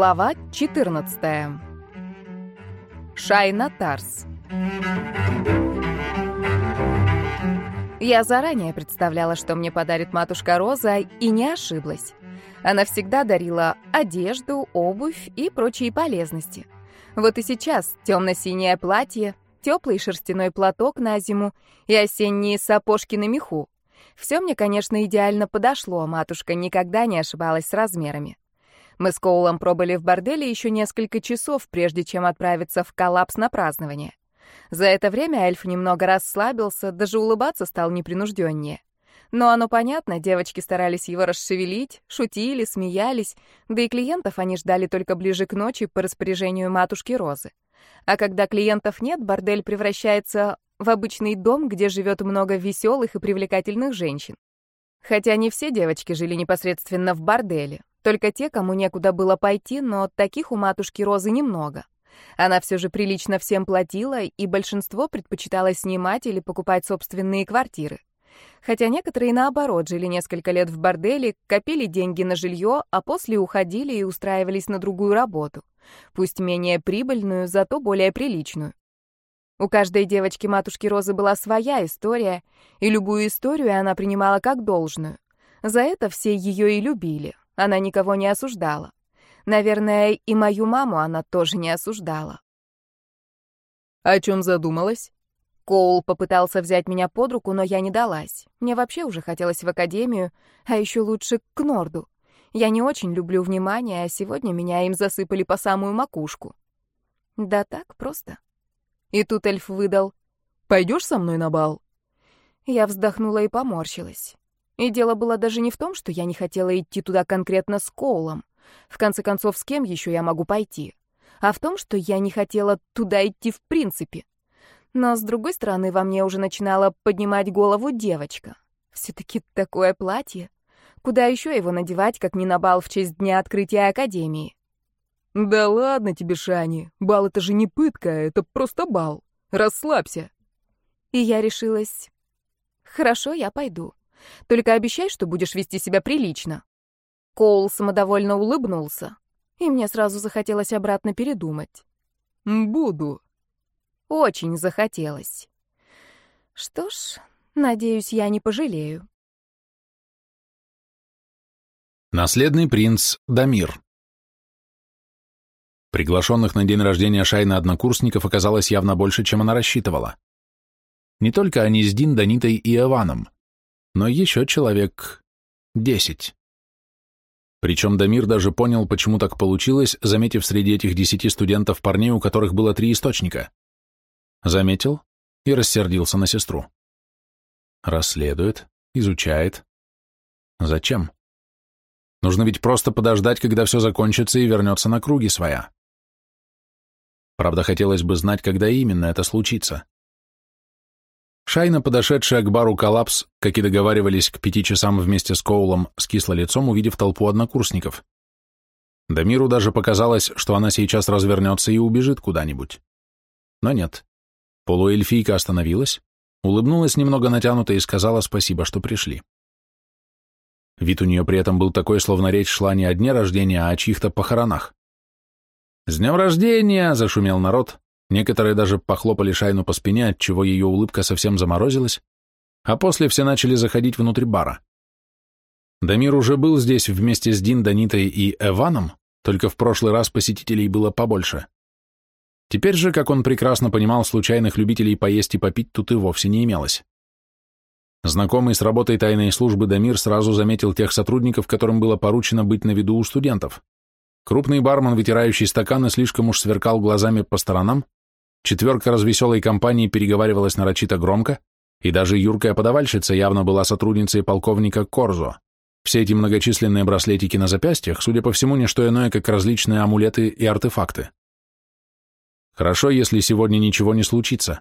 Глава 14. Шайна Тарс. Я заранее представляла, что мне подарит матушка Роза, и не ошиблась. Она всегда дарила одежду, обувь и прочие полезности. Вот и сейчас темно-синее платье, теплый шерстяной платок на зиму и осенние сапожки на меху. Все мне, конечно, идеально подошло, матушка никогда не ошибалась с размерами. Мы с Коулом пробыли в борделе еще несколько часов, прежде чем отправиться в коллапс на празднование. За это время эльф немного расслабился, даже улыбаться стал непринужденнее. Но оно понятно, девочки старались его расшевелить, шутили, смеялись, да и клиентов они ждали только ближе к ночи по распоряжению матушки Розы. А когда клиентов нет, бордель превращается в обычный дом, где живет много веселых и привлекательных женщин. Хотя не все девочки жили непосредственно в борделе, только те, кому некуда было пойти, но таких у матушки Розы немного. Она все же прилично всем платила, и большинство предпочитало снимать или покупать собственные квартиры. Хотя некоторые, наоборот, жили несколько лет в борделе, копили деньги на жилье, а после уходили и устраивались на другую работу. Пусть менее прибыльную, зато более приличную. У каждой девочки матушки Розы была своя история, и любую историю она принимала как должную. За это все ее и любили. Она никого не осуждала. Наверное, и мою маму она тоже не осуждала. «О чем задумалась?» Коул попытался взять меня под руку, но я не далась. Мне вообще уже хотелось в академию, а еще лучше к Норду. Я не очень люблю внимание, а сегодня меня им засыпали по самую макушку. Да так просто. И тут эльф выдал. «Пойдешь со мной на бал?» Я вздохнула и поморщилась. И дело было даже не в том, что я не хотела идти туда конкретно с Коулом. В конце концов, с кем еще я могу пойти? А в том, что я не хотела туда идти в принципе. Но, с другой стороны, во мне уже начинала поднимать голову девочка. Все-таки такое платье. Куда еще его надевать, как не на бал в честь дня открытия Академии? «Да ладно тебе, Шани, бал — это же не пытка, это просто бал. Расслабься». И я решилась. «Хорошо, я пойду. Только обещай, что будешь вести себя прилично». Коул самодовольно улыбнулся, и мне сразу захотелось обратно передумать. «Буду», очень захотелось. Что ж, надеюсь, я не пожалею. Наследный принц Дамир. Приглашенных на день рождения Шайна однокурсников оказалось явно больше, чем она рассчитывала. Не только они с Дин, Данитой и Иваном, но еще человек десять. Причем Дамир даже понял, почему так получилось, заметив среди этих десяти студентов парней, у которых было три источника. Заметил и рассердился на сестру. Расследует, изучает. Зачем? Нужно ведь просто подождать, когда все закончится и вернется на круги своя. Правда, хотелось бы знать, когда именно это случится. Шайна, подошедшая к бару «Коллапс», как и договаривались к пяти часам вместе с Коулом, с кисло лицом, увидев толпу однокурсников. Дамиру даже показалось, что она сейчас развернется и убежит куда-нибудь. Но нет. Полуэльфийка остановилась, улыбнулась немного натянуто и сказала спасибо, что пришли. Вид у нее при этом был такой, словно речь шла не о дне рождения, а о чьих-то похоронах. «С днем рождения!» — зашумел народ. Некоторые даже похлопали Шайну по спине, отчего ее улыбка совсем заморозилась, а после все начали заходить внутрь бара. Дамир уже был здесь вместе с Дин, Данитой и Эваном, только в прошлый раз посетителей было побольше. Теперь же, как он прекрасно понимал, случайных любителей поесть и попить тут и вовсе не имелось. Знакомый с работой тайной службы Дамир сразу заметил тех сотрудников, которым было поручено быть на виду у студентов. Крупный бармен, вытирающий стаканы, слишком уж сверкал глазами по сторонам, четверка развеселой компании переговаривалась нарочито громко, и даже юркая подавальщица явно была сотрудницей полковника Корзо. Все эти многочисленные браслетики на запястьях, судя по всему, не что иное, как различные амулеты и артефакты. Хорошо, если сегодня ничего не случится.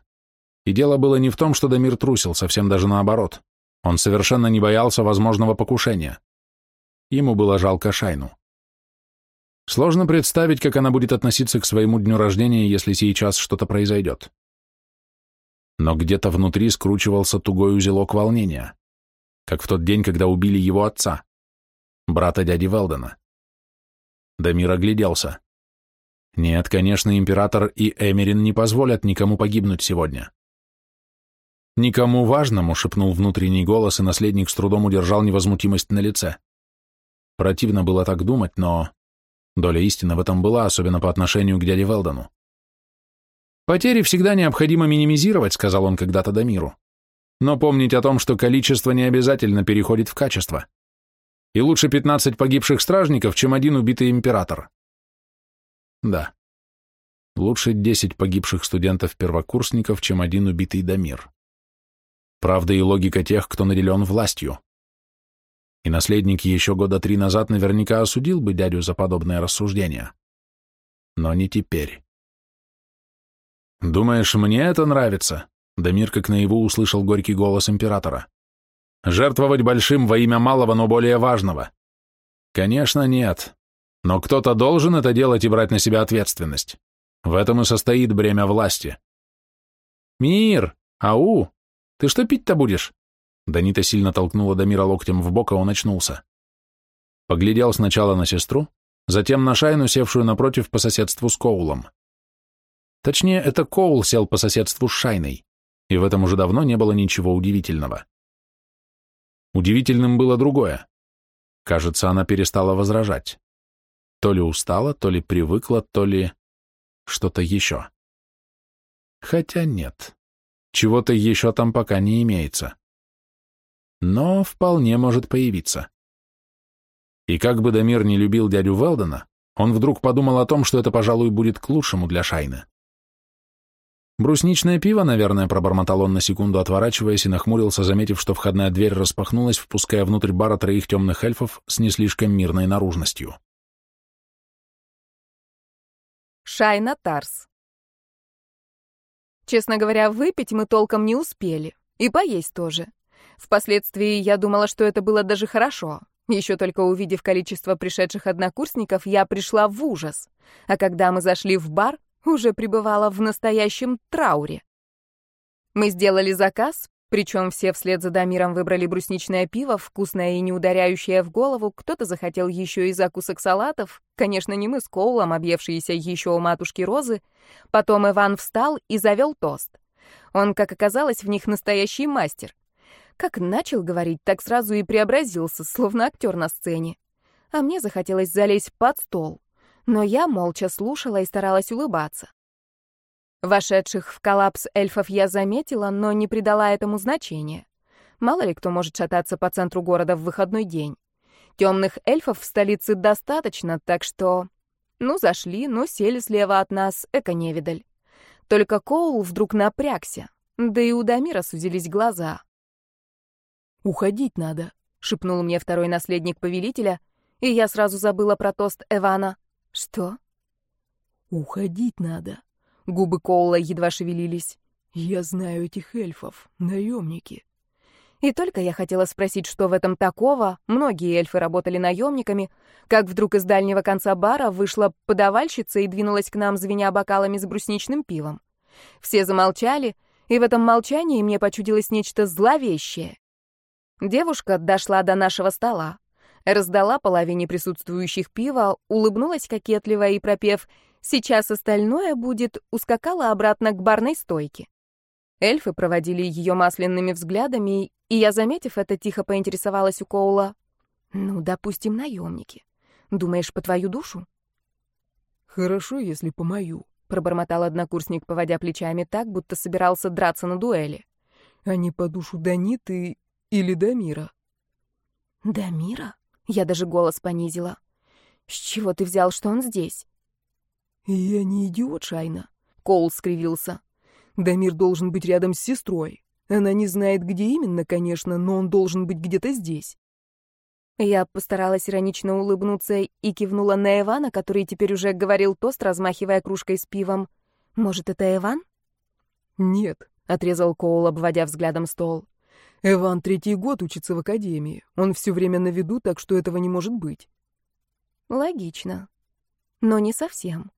И дело было не в том, что Дамир трусил, совсем даже наоборот. Он совершенно не боялся возможного покушения. Ему было жалко Шайну. Сложно представить, как она будет относиться к своему дню рождения, если сейчас что-то произойдет. Но где-то внутри скручивался тугой узелок волнения, как в тот день, когда убили его отца, брата дяди Велдена. Дамир огляделся. Нет, конечно, император и Эмерин не позволят никому погибнуть сегодня. «Никому важному», — шепнул внутренний голос, и наследник с трудом удержал невозмутимость на лице. Противно было так думать, но доля истины в этом была, особенно по отношению к дяде Велдону. «Потери всегда необходимо минимизировать», — сказал он когда-то Дамиру. «Но помнить о том, что количество не обязательно переходит в качество. И лучше 15 погибших стражников, чем один убитый император». Да. Лучше 10 погибших студентов-первокурсников, чем один убитый Дамир. Правда и логика тех, кто наделен властью. И наследник еще года три назад наверняка осудил бы дядю за подобное рассуждение. Но не теперь. «Думаешь, мне это нравится?» Дамир как наяву услышал горький голос императора. «Жертвовать большим во имя малого, но более важного?» «Конечно, нет. Но кто-то должен это делать и брать на себя ответственность. В этом и состоит бремя власти». «Мир! Ау! Ты что пить-то будешь?» Данита сильно толкнула Дамира локтем в бок, и он очнулся. Поглядел сначала на сестру, затем на Шайну, севшую напротив по соседству с Коулом. Точнее, это Коул сел по соседству с Шайной, и в этом уже давно не было ничего удивительного. Удивительным было другое. Кажется, она перестала возражать. То ли устала, то ли привыкла, то ли что-то еще. Хотя нет, чего-то еще там пока не имеется но вполне может появиться. И как бы Дамир не любил дядю Велдена, он вдруг подумал о том, что это, пожалуй, будет к лучшему для Шайны. «Брусничное пиво, наверное», — пробормотал он на секунду, отворачиваясь и нахмурился, заметив, что входная дверь распахнулась, впуская внутрь бара троих темных эльфов с не слишком мирной наружностью. Шайна Тарс Честно говоря, выпить мы толком не успели. И поесть тоже. Впоследствии я думала, что это было даже хорошо. Еще только увидев количество пришедших однокурсников, я пришла в ужас. А когда мы зашли в бар, уже пребывала в настоящем трауре. Мы сделали заказ, причем все вслед за Дамиром выбрали брусничное пиво, вкусное и не ударяющее в голову. Кто-то захотел еще и закусок салатов. Конечно, не мы с Коулом, объевшиеся еще у матушки Розы. Потом Иван встал и завел тост. Он, как оказалось, в них настоящий мастер. Как начал говорить, так сразу и преобразился, словно актер на сцене. А мне захотелось залезть под стол. Но я молча слушала и старалась улыбаться. Вошедших в коллапс эльфов я заметила, но не придала этому значения. Мало ли кто может шататься по центру города в выходной день. Темных эльфов в столице достаточно, так что... Ну, зашли, ну, сели слева от нас, эко-невидаль. Только Коул вдруг напрягся, да и у Дамира сузились глаза. «Уходить надо», — шепнул мне второй наследник повелителя, и я сразу забыла про тост Эвана. «Что?» «Уходить надо». Губы Коула едва шевелились. «Я знаю этих эльфов, наемники». И только я хотела спросить, что в этом такого, многие эльфы работали наемниками, как вдруг из дальнего конца бара вышла подавальщица и двинулась к нам, звеня бокалами с брусничным пивом. Все замолчали, и в этом молчании мне почудилось нечто зловещее. Девушка дошла до нашего стола, раздала половине присутствующих пива, улыбнулась кокетливо и, пропев «Сейчас остальное будет», ускакала обратно к барной стойке. Эльфы проводили ее масляными взглядами, и я, заметив это, тихо поинтересовалась у Коула. «Ну, допустим, наемники. Думаешь, по твою душу?» «Хорошо, если по мою», — пробормотал однокурсник, поводя плечами так, будто собирался драться на дуэли. «А не по душу Даниты или Дамира?» «Дамира?» Я даже голос понизила. «С чего ты взял, что он здесь?» «Я не идиот, Шайна», — Коул скривился. «Дамир должен быть рядом с сестрой. Она не знает, где именно, конечно, но он должен быть где-то здесь». Я постаралась иронично улыбнуться и кивнула на Ивана, который теперь уже говорил тост, размахивая кружкой с пивом. «Может, это Иван?» «Нет», — отрезал Коул, обводя взглядом стол. Эван третий год учится в академии. Он все время на виду, так что этого не может быть. Логично. Но не совсем.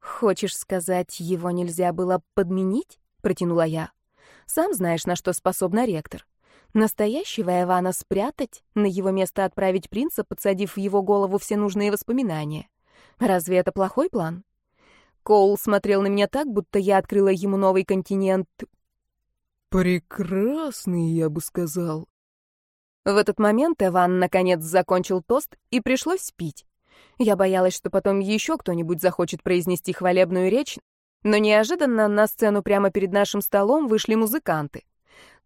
Хочешь сказать, его нельзя было подменить? Протянула я. Сам знаешь, на что способна ректор. Настоящего Ивана спрятать, на его место отправить принца, подсадив в его голову все нужные воспоминания. Разве это плохой план? Коул смотрел на меня так, будто я открыла ему новый континент. Прекрасный, я бы сказал. В этот момент Иван наконец закончил тост, и пришлось пить. Я боялась, что потом еще кто-нибудь захочет произнести хвалебную речь, но неожиданно на сцену прямо перед нашим столом вышли музыканты.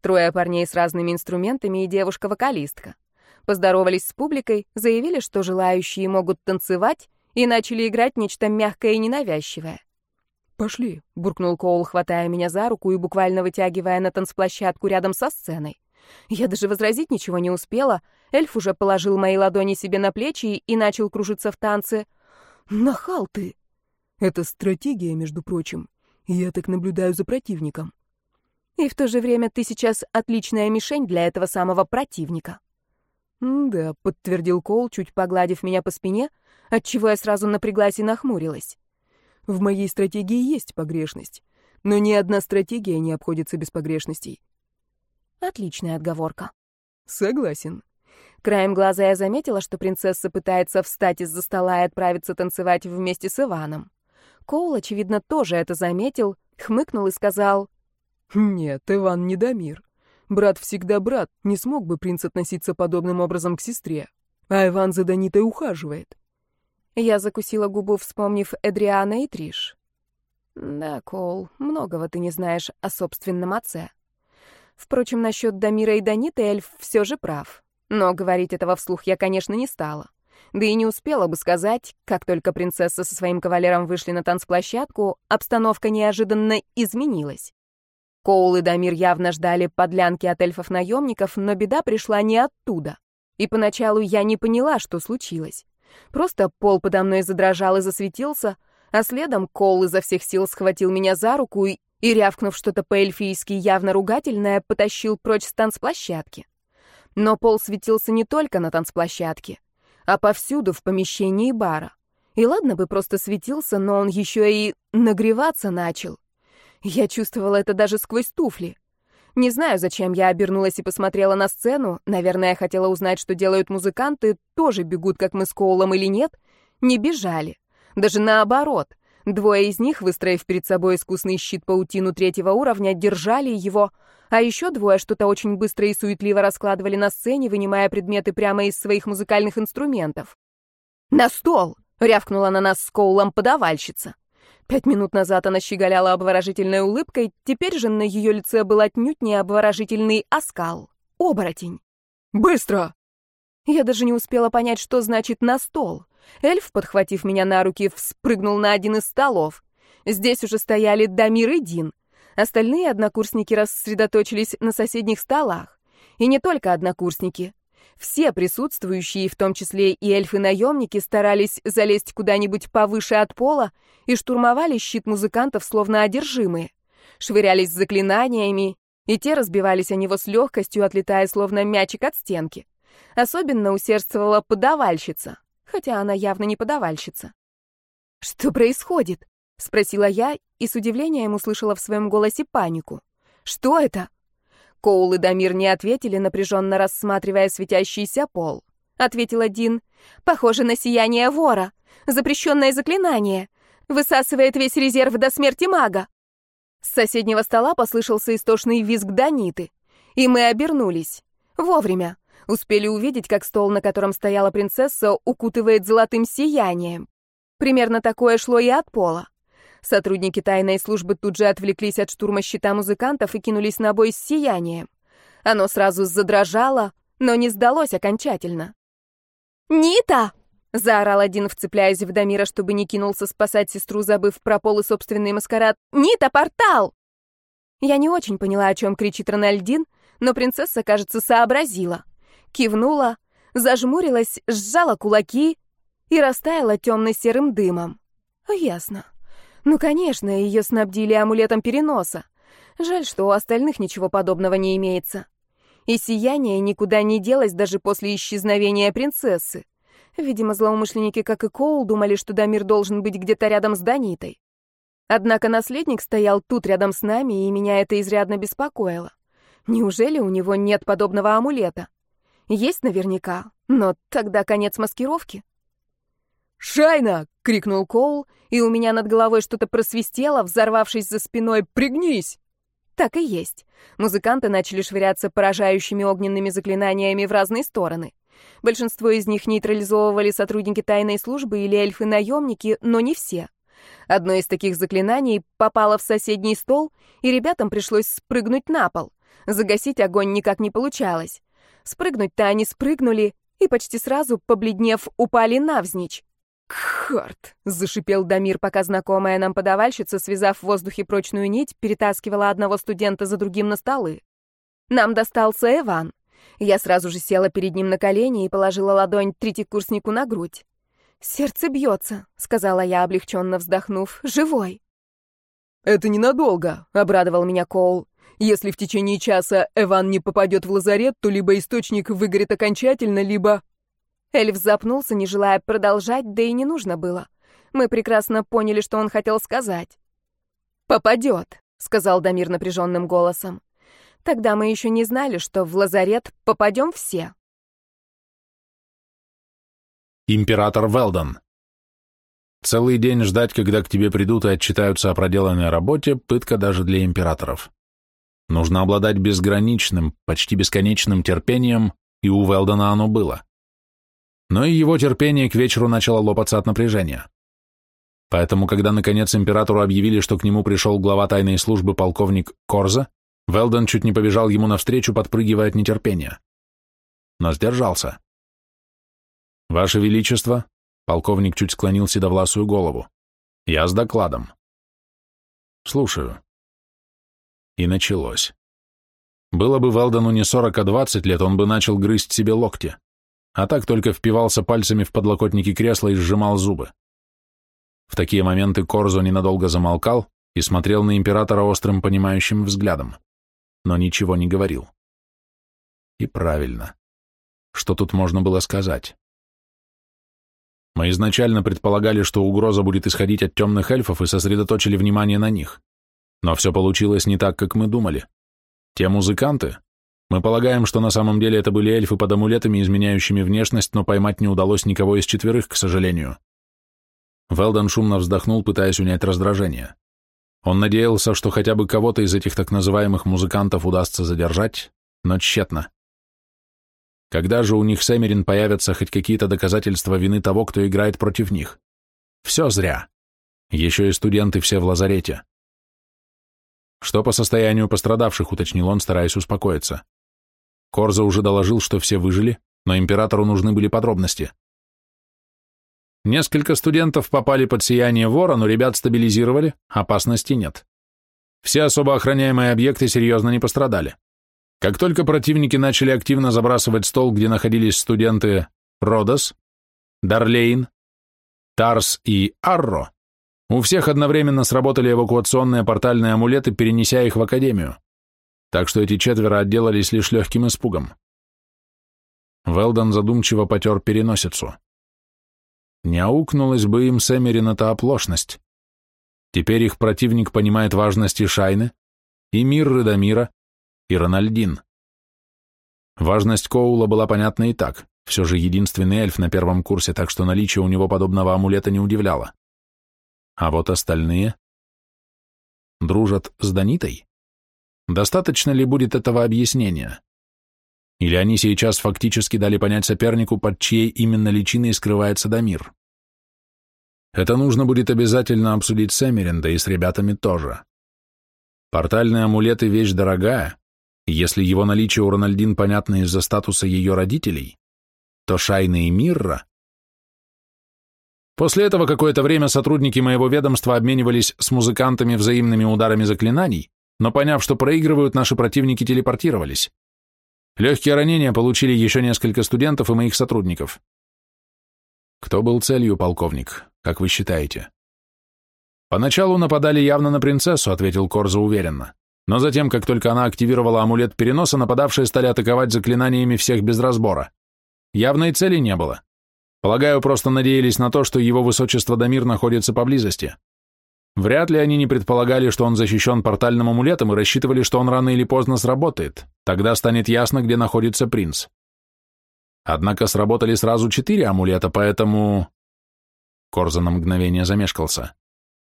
Трое парней с разными инструментами и девушка-вокалистка. Поздоровались с публикой, заявили, что желающие могут танцевать, и начали играть нечто мягкое и ненавязчивое. «Пошли», — буркнул Коул, хватая меня за руку и буквально вытягивая на танцплощадку рядом со сценой. Я даже возразить ничего не успела. Эльф уже положил мои ладони себе на плечи и начал кружиться в танце. «Нахал ты!» «Это стратегия, между прочим. Я так наблюдаю за противником». «И в то же время ты сейчас отличная мишень для этого самого противника». «Да», — подтвердил Кол, чуть погладив меня по спине, отчего я сразу напряглась и нахмурилась. «В моей стратегии есть погрешность, но ни одна стратегия не обходится без погрешностей». Отличная отговорка. Согласен. Краем глаза я заметила, что принцесса пытается встать из-за стола и отправиться танцевать вместе с Иваном. Коул, очевидно, тоже это заметил, хмыкнул и сказал... «Нет, Иван не Дамир. Брат всегда брат, не смог бы принц относиться подобным образом к сестре. А Иван за Данитой ухаживает». Я закусила губу, вспомнив Эдриана и Триш. «Да, Коул, многого ты не знаешь о собственном отце». Впрочем, насчет Дамира и Даниты эльф все же прав. Но говорить этого вслух я, конечно, не стала. Да и не успела бы сказать, как только принцесса со своим кавалером вышли на танцплощадку, обстановка неожиданно изменилась. Коул и Дамир явно ждали подлянки от эльфов-наемников, но беда пришла не оттуда. И поначалу я не поняла, что случилось. Просто пол подо мной задрожал и засветился, а следом Коул изо всех сил схватил меня за руку и, и, рявкнув что-то по-эльфийски явно ругательное, потащил прочь с танцплощадки. Но пол светился не только на танцплощадке, а повсюду в помещении бара. И ладно бы просто светился, но он еще и нагреваться начал. Я чувствовала это даже сквозь туфли. Не знаю, зачем я обернулась и посмотрела на сцену. Наверное, я хотела узнать, что делают музыканты, тоже бегут, как мы с Коулом или нет. Не бежали. Даже наоборот. Двое из них, выстроив перед собой искусный щит паутину третьего уровня, держали его, а еще двое что-то очень быстро и суетливо раскладывали на сцене, вынимая предметы прямо из своих музыкальных инструментов. «На стол!» — рявкнула на нас с Коулом подавальщица. Пять минут назад она щеголяла обворожительной улыбкой, теперь же на ее лице был отнюдь не обворожительный оскал. Оборотень. «Быстро!» Я даже не успела понять, что значит «на стол». Эльф, подхватив меня на руки, вспрыгнул на один из столов. Здесь уже стояли Дамир и Дин. Остальные однокурсники рассредоточились на соседних столах. И не только однокурсники. Все присутствующие, в том числе и эльфы-наемники, старались залезть куда-нибудь повыше от пола и штурмовали щит музыкантов, словно одержимые. Швырялись заклинаниями, и те разбивались о него с легкостью, отлетая словно мячик от стенки. Особенно усердствовала подавальщица хотя она явно не подавальщица. «Что происходит?» — спросила я и с удивлением услышала в своем голосе панику. «Что это?» Коул и Дамир не ответили, напряженно рассматривая светящийся пол. Ответил один. «Похоже на сияние вора. Запрещенное заклинание. Высасывает весь резерв до смерти мага». С соседнего стола послышался истошный визг Даниты. И мы обернулись. Вовремя. Успели увидеть, как стол, на котором стояла принцесса, укутывает золотым сиянием. Примерно такое шло и от пола. Сотрудники тайной службы тут же отвлеклись от штурма щита музыкантов и кинулись на бой с сиянием. Оно сразу задрожало, но не сдалось окончательно. «Нита!» — заорал один, вцепляясь в Дамира, чтобы не кинулся спасать сестру, забыв про пол и собственный маскарад. «Нита, портал!» Я не очень поняла, о чем кричит Рональдин, но принцесса, кажется, сообразила кивнула, зажмурилась, сжала кулаки и растаяла темно-серым дымом. Ясно. Ну, конечно, ее снабдили амулетом переноса. Жаль, что у остальных ничего подобного не имеется. И сияние никуда не делось даже после исчезновения принцессы. Видимо, злоумышленники, как и Коул, думали, что Дамир должен быть где-то рядом с Данитой. Однако наследник стоял тут рядом с нами, и меня это изрядно беспокоило. Неужели у него нет подобного амулета? Есть наверняка, но тогда конец маскировки. «Шайна!» — крикнул Коул, и у меня над головой что-то просвистело, взорвавшись за спиной «Пригнись!» Так и есть. Музыканты начали швыряться поражающими огненными заклинаниями в разные стороны. Большинство из них нейтрализовывали сотрудники тайной службы или эльфы-наемники, но не все. Одно из таких заклинаний попало в соседний стол, и ребятам пришлось спрыгнуть на пол. Загасить огонь никак не получалось. Спрыгнуть-то они спрыгнули, и почти сразу, побледнев, упали навзничь. «Кхарт!» — зашипел Дамир, пока знакомая нам подавальщица, связав в воздухе прочную нить, перетаскивала одного студента за другим на столы. Нам достался Эван. Я сразу же села перед ним на колени и положила ладонь третьекурснику на грудь. «Сердце бьется», — сказала я, облегченно вздохнув. «Живой». «Это ненадолго», — обрадовал меня Коул. «Если в течение часа Эван не попадет в лазарет, то либо источник выгорит окончательно, либо...» Эльф запнулся, не желая продолжать, да и не нужно было. Мы прекрасно поняли, что он хотел сказать. «Попадет», — сказал Дамир напряженным голосом. «Тогда мы еще не знали, что в лазарет попадем все». Император Велдон. Целый день ждать, когда к тебе придут и отчитаются о проделанной работе, пытка даже для императоров. Нужно обладать безграничным, почти бесконечным терпением, и у Велдона оно было. Но и его терпение к вечеру начало лопаться от напряжения. Поэтому, когда наконец императору объявили, что к нему пришел глава тайной службы полковник Корза, Велдон чуть не побежал ему навстречу, подпрыгивая от нетерпения. Но сдержался. «Ваше Величество», — полковник чуть склонил седовласую голову, — «я с докладом». «Слушаю». И началось. Было бы Велдону не сорок, а двадцать лет, он бы начал грызть себе локти, а так только впивался пальцами в подлокотники кресла и сжимал зубы. В такие моменты Корзо ненадолго замолкал и смотрел на императора острым понимающим взглядом, но ничего не говорил. И правильно. Что тут можно было сказать? Мы изначально предполагали, что угроза будет исходить от темных эльфов и сосредоточили внимание на них. Но все получилось не так, как мы думали. Те музыканты, мы полагаем, что на самом деле это были эльфы под амулетами, изменяющими внешность, но поймать не удалось никого из четверых, к сожалению. Велдон шумно вздохнул, пытаясь унять раздражение. Он надеялся, что хотя бы кого-то из этих так называемых музыкантов удастся задержать, но тщетно. Когда же у них с Эмерин появятся хоть какие-то доказательства вины того, кто играет против них? Все зря. Еще и студенты все в лазарете. Что по состоянию пострадавших, уточнил он, стараясь успокоиться. Корза уже доложил, что все выжили, но императору нужны были подробности. Несколько студентов попали под сияние вора, но ребят стабилизировали, опасности нет. Все особо охраняемые объекты серьезно не пострадали. Как только противники начали активно забрасывать стол, где находились студенты Родос, Дарлейн, Тарс и Арро, у всех одновременно сработали эвакуационные портальные амулеты, перенеся их в Академию. Так что эти четверо отделались лишь легким испугом. Велдон задумчиво потер переносицу. Не аукнулась бы им Сэмерин-то оплошность. Теперь их противник понимает важность и Шайны, и мир Рыдамира, и Рональдин. Важность Коула была понятна и так, все же единственный эльф на первом курсе, так что наличие у него подобного амулета не удивляло. А вот остальные? Дружат с Данитой? Достаточно ли будет этого объяснения? Или они сейчас фактически дали понять сопернику, под чьей именно личиной скрывается Дамир? Это нужно будет обязательно обсудить с Эмерин, да и с ребятами тоже. Портальные амулеты — вещь дорогая, если его наличие у Рональдин понятно из-за статуса ее родителей, то Шайна и Мирра... После этого какое-то время сотрудники моего ведомства обменивались с музыкантами взаимными ударами заклинаний, но поняв, что проигрывают, наши противники телепортировались. Легкие ранения получили еще несколько студентов и моих сотрудников. Кто был целью, полковник, как вы считаете? Поначалу нападали явно на принцессу, ответил Корза уверенно. Но затем, как только она активировала амулет переноса, нападавшие стали атаковать заклинаниями всех без разбора. Явной цели не было. Полагаю, просто надеялись на то, что его высочество Дамир находится поблизости. Вряд ли они не предполагали, что он защищен портальным амулетом и рассчитывали, что он рано или поздно сработает. Тогда станет ясно, где находится принц. Однако сработали сразу четыре амулета, поэтому... Корза на мгновение замешкался.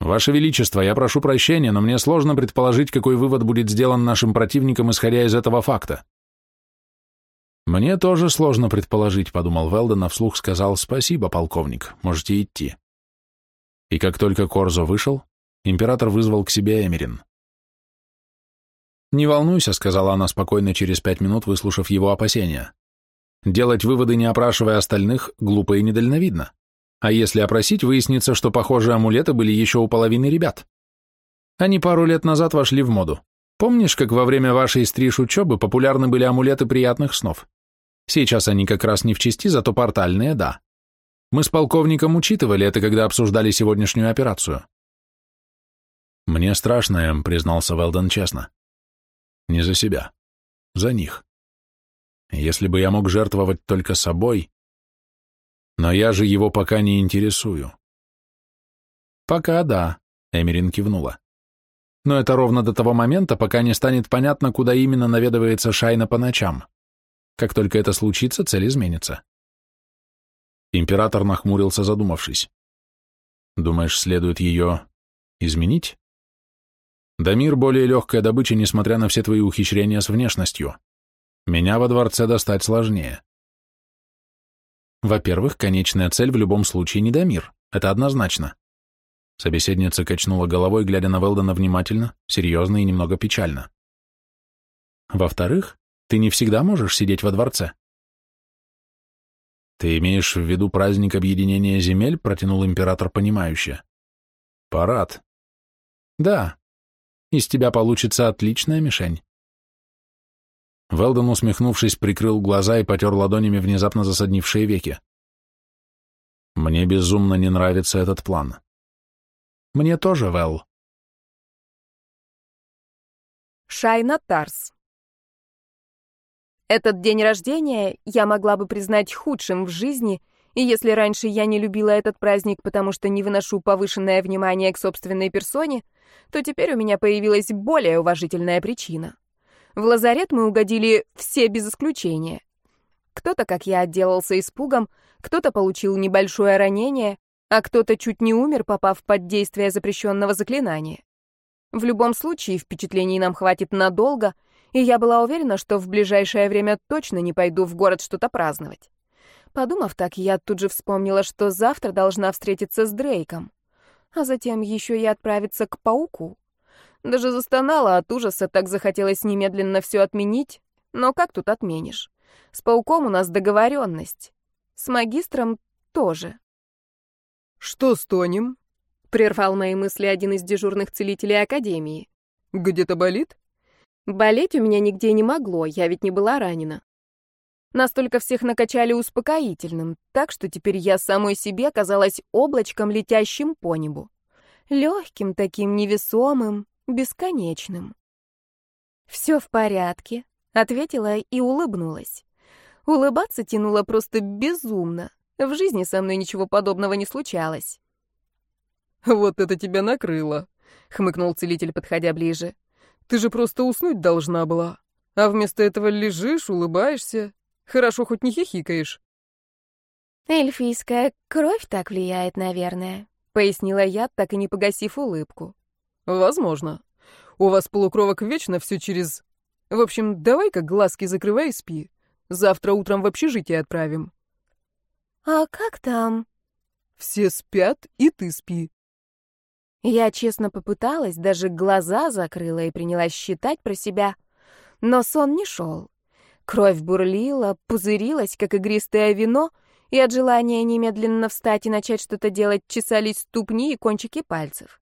«Ваше Величество, я прошу прощения, но мне сложно предположить, какой вывод будет сделан нашим противникам, исходя из этого факта». «Мне тоже сложно предположить», — подумал Велден, а вслух сказал «Спасибо, полковник, можете идти». И как только Корзо вышел, император вызвал к себе Эмерин. «Не волнуйся», — сказала она спокойно через пять минут, выслушав его опасения. «Делать выводы, не опрашивая остальных, глупо и недальновидно. А если опросить, выяснится, что похожие амулеты были еще у половины ребят. Они пару лет назад вошли в моду. Помнишь, как во время вашей стриж учебы популярны были амулеты приятных снов? Сейчас они как раз не в чести, зато портальные, да. Мы с полковником учитывали это, когда обсуждали сегодняшнюю операцию. Мне страшно, Эм, признался Велден честно. Не за себя. За них. Если бы я мог жертвовать только собой... Но я же его пока не интересую. Пока да, Эмерин кивнула. Но это ровно до того момента, пока не станет понятно, куда именно наведывается Шайна по ночам. Как только это случится, цель изменится. Император нахмурился, задумавшись. Думаешь, следует ее изменить? Дамир более легкая добыча, несмотря на все твои ухищрения с внешностью. Меня во дворце достать сложнее. Во-первых, конечная цель в любом случае не Дамир. Это однозначно. Собеседница качнула головой, глядя на Велдона внимательно, серьезно и немного печально. Во-вторых, ты не всегда можешь сидеть во дворце. Ты имеешь в виду праздник объединения земель, протянул император понимающе. Парад. Да. Из тебя получится отличная мишень. Велдон, усмехнувшись, прикрыл глаза и потер ладонями внезапно засаднившие веки. Мне безумно не нравится этот план. Мне тоже, Вэл. Шайна Тарс этот день рождения я могла бы признать худшим в жизни, и если раньше я не любила этот праздник, потому что не выношу повышенное внимание к собственной персоне, то теперь у меня появилась более уважительная причина. В лазарет мы угодили все без исключения. Кто-то, как я, отделался испугом, кто-то получил небольшое ранение, а кто-то чуть не умер, попав под действие запрещенного заклинания. В любом случае, впечатлений нам хватит надолго — и я была уверена, что в ближайшее время точно не пойду в город что-то праздновать. Подумав так, я тут же вспомнила, что завтра должна встретиться с Дрейком, а затем еще и отправиться к пауку. Даже застонала от ужаса, так захотелось немедленно все отменить, но как тут отменишь? С пауком у нас договоренность, с магистром тоже. «Что стонем?» — прервал мои мысли один из дежурных целителей Академии. «Где-то болит?» Болеть у меня нигде не могло, я ведь не была ранена. Настолько всех накачали успокоительным, так что теперь я самой себе казалась облачком, летящим по небу. Легким таким, невесомым, бесконечным. «Все в порядке», — ответила и улыбнулась. Улыбаться тянуло просто безумно. В жизни со мной ничего подобного не случалось. «Вот это тебя накрыло», — хмыкнул целитель, подходя ближе. Ты же просто уснуть должна была. А вместо этого лежишь, улыбаешься. Хорошо, хоть не хихикаешь. «Эльфийская кровь так влияет, наверное», — пояснила я, так и не погасив улыбку. «Возможно. У вас полукровок вечно все через... В общем, давай-ка глазки закрывай и спи. Завтра утром в общежитие отправим». «А как там?» «Все спят, и ты спи. Я честно попыталась, даже глаза закрыла и принялась считать про себя. Но сон не шел. Кровь бурлила, пузырилась, как игристое вино, и от желания немедленно встать и начать что-то делать чесались ступни и кончики пальцев.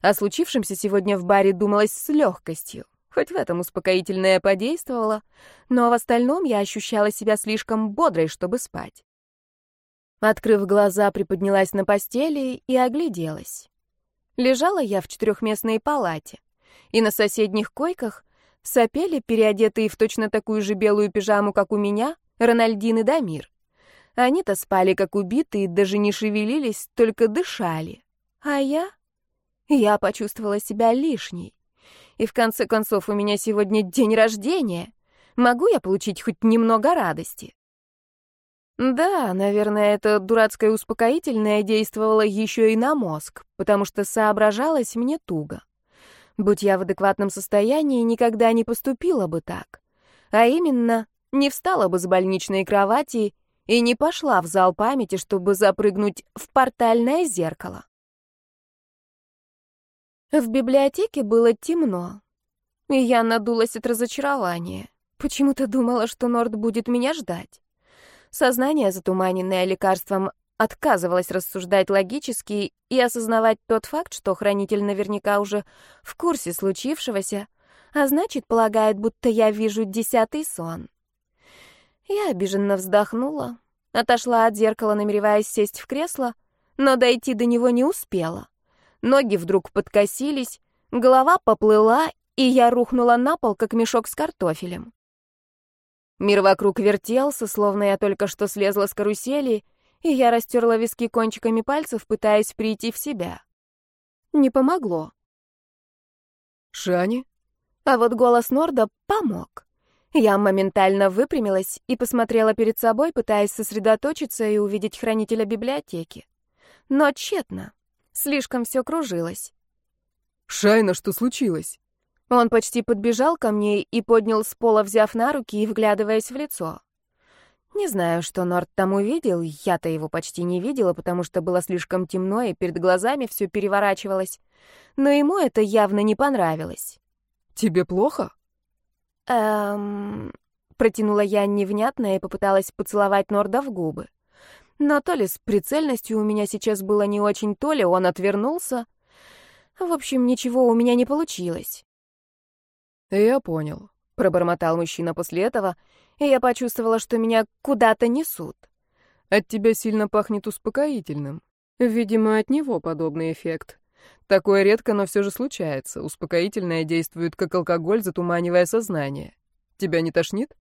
О случившемся сегодня в баре думалось с легкостью. Хоть в этом успокоительное подействовало, но в остальном я ощущала себя слишком бодрой, чтобы спать. Открыв глаза, приподнялась на постели и огляделась. Лежала я в четырехместной палате, и на соседних койках сопели, переодетые в точно такую же белую пижаму, как у меня, Рональдин и Дамир. Они-то спали как убитые, даже не шевелились, только дышали. А я? Я почувствовала себя лишней. И в конце концов, у меня сегодня день рождения. Могу я получить хоть немного радости? Да, наверное, это дурацкое успокоительное действовало еще и на мозг, потому что соображалось мне туго. Будь я в адекватном состоянии, никогда не поступила бы так. А именно, не встала бы с больничной кровати и не пошла в зал памяти, чтобы запрыгнуть в портальное зеркало. В библиотеке было темно, и я надулась от разочарования. Почему-то думала, что Норд будет меня ждать. Сознание, затуманенное лекарством, отказывалось рассуждать логически и осознавать тот факт, что хранитель наверняка уже в курсе случившегося, а значит, полагает, будто я вижу десятый сон. Я обиженно вздохнула, отошла от зеркала, намереваясь сесть в кресло, но дойти до него не успела. Ноги вдруг подкосились, голова поплыла, и я рухнула на пол, как мешок с картофелем. Мир вокруг вертелся, словно я только что слезла с карусели, и я растерла виски кончиками пальцев, пытаясь прийти в себя. Не помогло. «Шани?» А вот голос Норда помог. Я моментально выпрямилась и посмотрела перед собой, пытаясь сосредоточиться и увидеть хранителя библиотеки. Но тщетно. Слишком все кружилось. «Шайна, что случилось?» Он почти подбежал ко мне и поднял с пола, взяв на руки и вглядываясь в лицо. Не знаю, что Норд там увидел, я-то его почти не видела, потому что было слишком темно, и перед глазами все переворачивалось. Но ему это явно не понравилось. «Тебе плохо?» «Эм...» Протянула я невнятно и попыталась поцеловать Норда в губы. Но то ли с прицельностью у меня сейчас было не очень, то ли он отвернулся. В общем, ничего у меня не получилось. «Я понял», — пробормотал мужчина после этого, и я почувствовала, что меня куда-то несут. «От тебя сильно пахнет успокоительным. Видимо, от него подобный эффект. Такое редко, но все же случается. Успокоительное действует как алкоголь, затуманивая сознание. Тебя не тошнит?»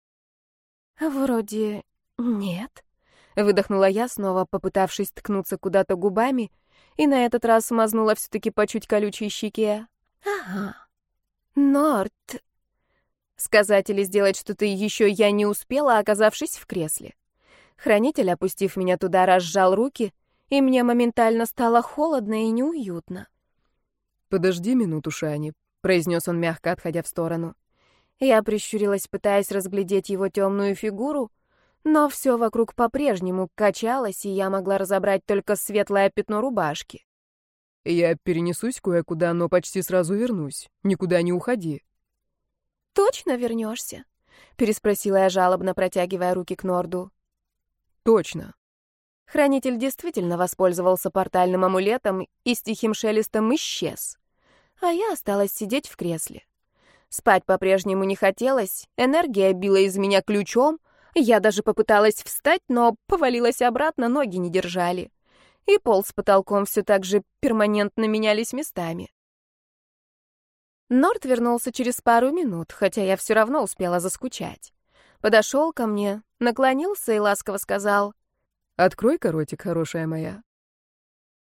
«Вроде нет», — выдохнула я, снова попытавшись ткнуться куда-то губами, и на этот раз смазнула все-таки по чуть колючей щеке. «Ага». Норт. Сказать или сделать что-то еще я не успела, оказавшись в кресле. Хранитель, опустив меня туда, разжал руки, и мне моментально стало холодно и неуютно. «Подожди минуту, Шани», — произнес он мягко, отходя в сторону. Я прищурилась, пытаясь разглядеть его темную фигуру, но все вокруг по-прежнему качалось, и я могла разобрать только светлое пятно рубашки. Я перенесусь кое-куда, но почти сразу вернусь. Никуда не уходи. Точно вернешься? Переспросила я жалобно, протягивая руки к Норду. Точно. Хранитель действительно воспользовался портальным амулетом и с тихим шелестом исчез. А я осталась сидеть в кресле. Спать по-прежнему не хотелось, энергия била из меня ключом, я даже попыталась встать, но повалилась обратно, ноги не держали и пол с потолком все так же перманентно менялись местами. Норт вернулся через пару минут, хотя я все равно успела заскучать. Подошел ко мне, наклонился и ласково сказал «Открой коротик, хорошая моя».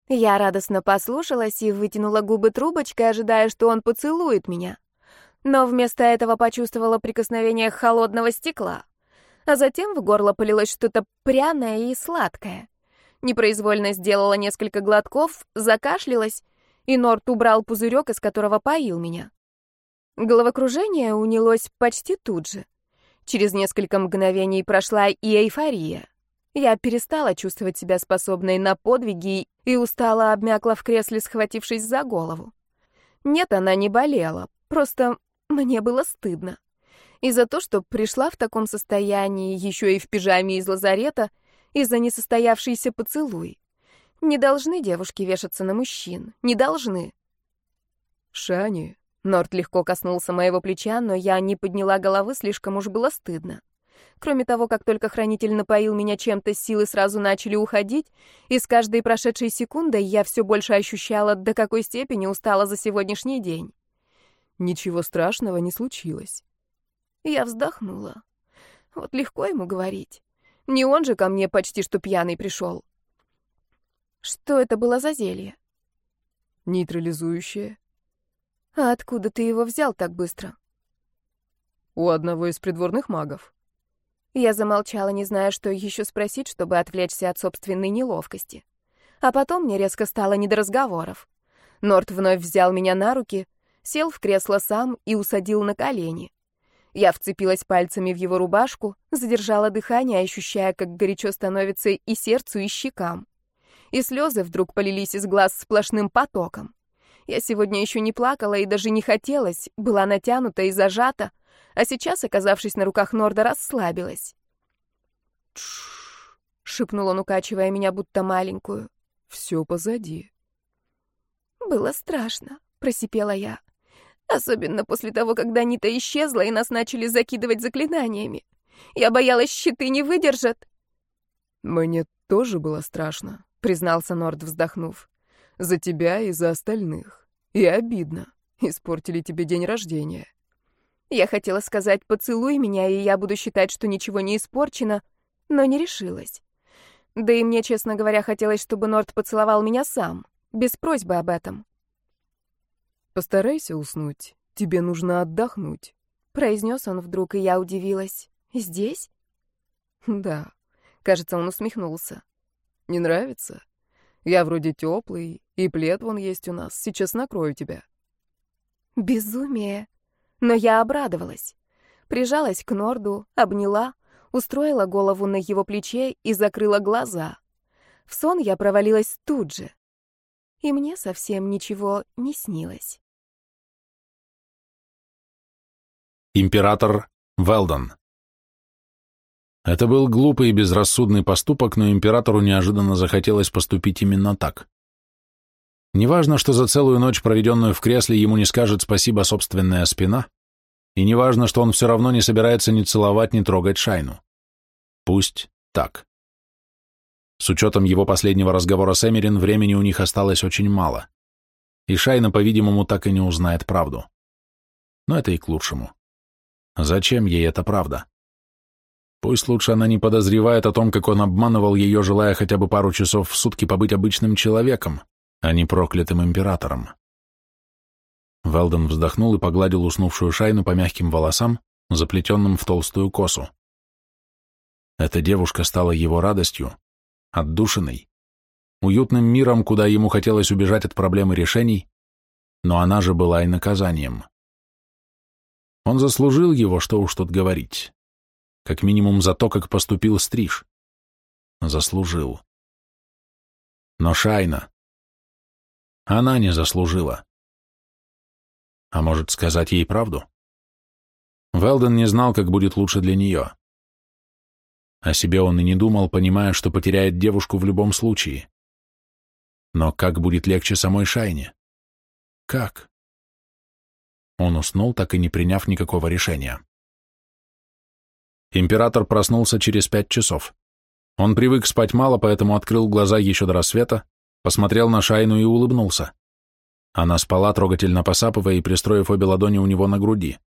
Я радостно послушалась и вытянула губы трубочкой, ожидая, что он поцелует меня. Но вместо этого почувствовала прикосновение холодного стекла, а затем в горло полилось что-то пряное и сладкое непроизвольно сделала несколько глотков, закашлялась, и Норт убрал пузырек, из которого поил меня. Головокружение унялось почти тут же. Через несколько мгновений прошла и эйфория. Я перестала чувствовать себя способной на подвиги и устала обмякла в кресле, схватившись за голову. Нет, она не болела, просто мне было стыдно. И за то, что пришла в таком состоянии, еще и в пижаме из лазарета, и за несостоявшийся поцелуй. Не должны девушки вешаться на мужчин, не должны. Шани. Норт легко коснулся моего плеча, но я не подняла головы, слишком уж было стыдно. Кроме того, как только хранитель напоил меня чем-то, силы сразу начали уходить, и с каждой прошедшей секундой я все больше ощущала, до какой степени устала за сегодняшний день. Ничего страшного не случилось. Я вздохнула. Вот легко ему говорить. Не он же ко мне почти что пьяный пришел. Что это было за зелье? Нейтрализующее. А откуда ты его взял так быстро? У одного из придворных магов. Я замолчала, не зная, что еще спросить, чтобы отвлечься от собственной неловкости. А потом мне резко стало не до разговоров. Норт вновь взял меня на руки, сел в кресло сам и усадил на колени. Я вцепилась пальцами в его рубашку, задержала дыхание, ощущая, как горячо становится и сердцу, и щекам. И слезы вдруг полились из глаз сплошным потоком. Я сегодня еще не плакала и даже не хотелось, была натянута и зажата, а сейчас, оказавшись на руках Норда, расслабилась. Тш, шепнул он, укачивая меня, будто маленькую. Все позади. Было страшно, просипела я. Особенно после того, когда Нита исчезла, и нас начали закидывать заклинаниями. Я боялась, щиты не выдержат. Мне тоже было страшно, признался Норд, вздохнув. За тебя и за остальных. И обидно. Испортили тебе день рождения. Я хотела сказать «поцелуй меня», и я буду считать, что ничего не испорчено, но не решилась. Да и мне, честно говоря, хотелось, чтобы Норд поцеловал меня сам, без просьбы об этом. «Постарайся уснуть. Тебе нужно отдохнуть», — произнес он вдруг, и я удивилась. «Здесь?» «Да». Кажется, он усмехнулся. «Не нравится? Я вроде теплый, и плед вон есть у нас. Сейчас накрою тебя». «Безумие!» Но я обрадовалась. Прижалась к Норду, обняла, устроила голову на его плече и закрыла глаза. В сон я провалилась тут же. И мне совсем ничего не снилось. Император Велдон Это был глупый и безрассудный поступок, но императору неожиданно захотелось поступить именно так. Неважно, что за целую ночь, проведенную в кресле, ему не скажет спасибо собственная спина, и неважно, что он все равно не собирается ни целовать, ни трогать Шайну. Пусть так. С учетом его последнего разговора с Эмерин, времени у них осталось очень мало. И Шайна, по-видимому, так и не узнает правду. Но это и к лучшему. Зачем ей эта правда? Пусть лучше она не подозревает о том, как он обманывал ее, желая хотя бы пару часов в сутки побыть обычным человеком, а не проклятым императором. Велден вздохнул и погладил уснувшую шайну по мягким волосам, заплетенным в толстую косу. Эта девушка стала его радостью, отдушиной, уютным миром, куда ему хотелось убежать от проблем и решений, но она же была и наказанием. Он заслужил его, что уж тут говорить. Как минимум за то, как поступил Стриж. Заслужил. Но Шайна, она не заслужила. А может, сказать ей правду? Велден не знал, как будет лучше для нее. О себе он и не думал, понимая, что потеряет девушку в любом случае. Но как будет легче самой Шайне? Как? Он уснул, так и не приняв никакого решения. Император проснулся через пять часов. Он привык спать мало, поэтому открыл глаза еще до рассвета, посмотрел на Шайну и улыбнулся. Она спала, трогательно посапывая и пристроив обе ладони у него на груди.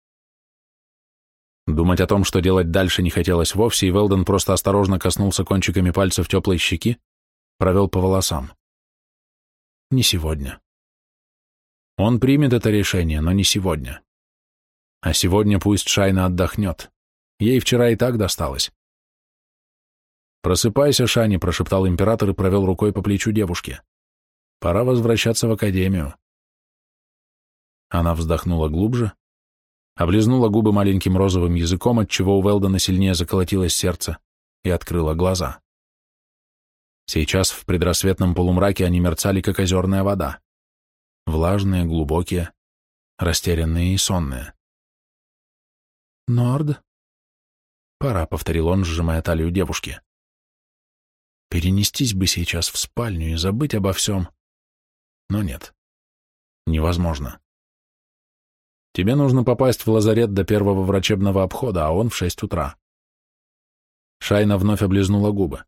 Думать о том, что делать дальше, не хотелось вовсе, и Велден просто осторожно коснулся кончиками пальцев теплой щеки, провел по волосам. Не сегодня. Он примет это решение, но не сегодня. А сегодня пусть Шайна отдохнет. Ей вчера и так досталось. «Просыпайся, Шани», — прошептал император и провел рукой по плечу девушки. «Пора возвращаться в академию». Она вздохнула глубже, облизнула губы маленьким розовым языком, отчего у Велдона сильнее заколотилось сердце, и открыла глаза. Сейчас в предрассветном полумраке они мерцали, как озерная вода. Влажные, глубокие, растерянные и сонные. «Норд?» «Пора», — повторил он, сжимая талию девушки. Перенестись бы сейчас в спальню и забыть обо всем. Но нет. Невозможно. Тебе нужно попасть в лазарет до первого врачебного обхода, а он в шесть утра. Шайна вновь облизнула губы.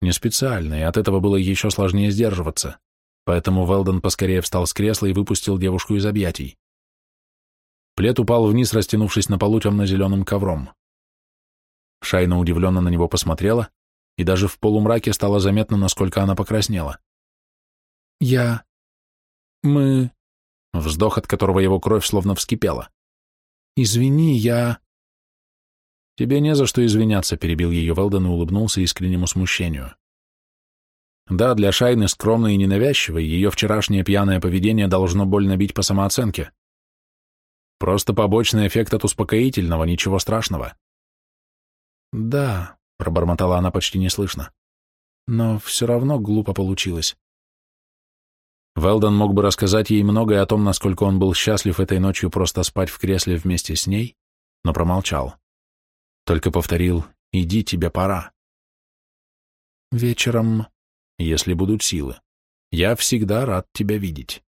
Не специально, и от этого было еще сложнее сдерживаться, поэтому Велден поскорее встал с кресла и выпустил девушку из объятий. Плед упал вниз, растянувшись на полу темно-зеленым ковром. Шайна удивленно на него посмотрела, и даже в полумраке стало заметно, насколько она покраснела. «Я...» Мы...» Вздох, от которого его кровь словно вскипела. «Извини, я...» «Тебе не за что извиняться», — перебил ее Велден и улыбнулся искреннему смущению. Да, для Шайны скромной и ненавязчивой ее вчерашнее пьяное поведение должно больно бить по самооценке. Просто побочный эффект от успокоительного, ничего страшного. «Да», — пробормотала она почти неслышно, — «но все равно глупо получилось». Велдон мог бы рассказать ей многое о том, насколько он был счастлив этой ночью просто спать в кресле вместе с ней, но промолчал. Только повторил «Иди, тебе пора». «Вечером, если будут силы, я всегда рад тебя видеть».